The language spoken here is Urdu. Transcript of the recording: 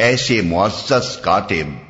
ایسے معزز کاتب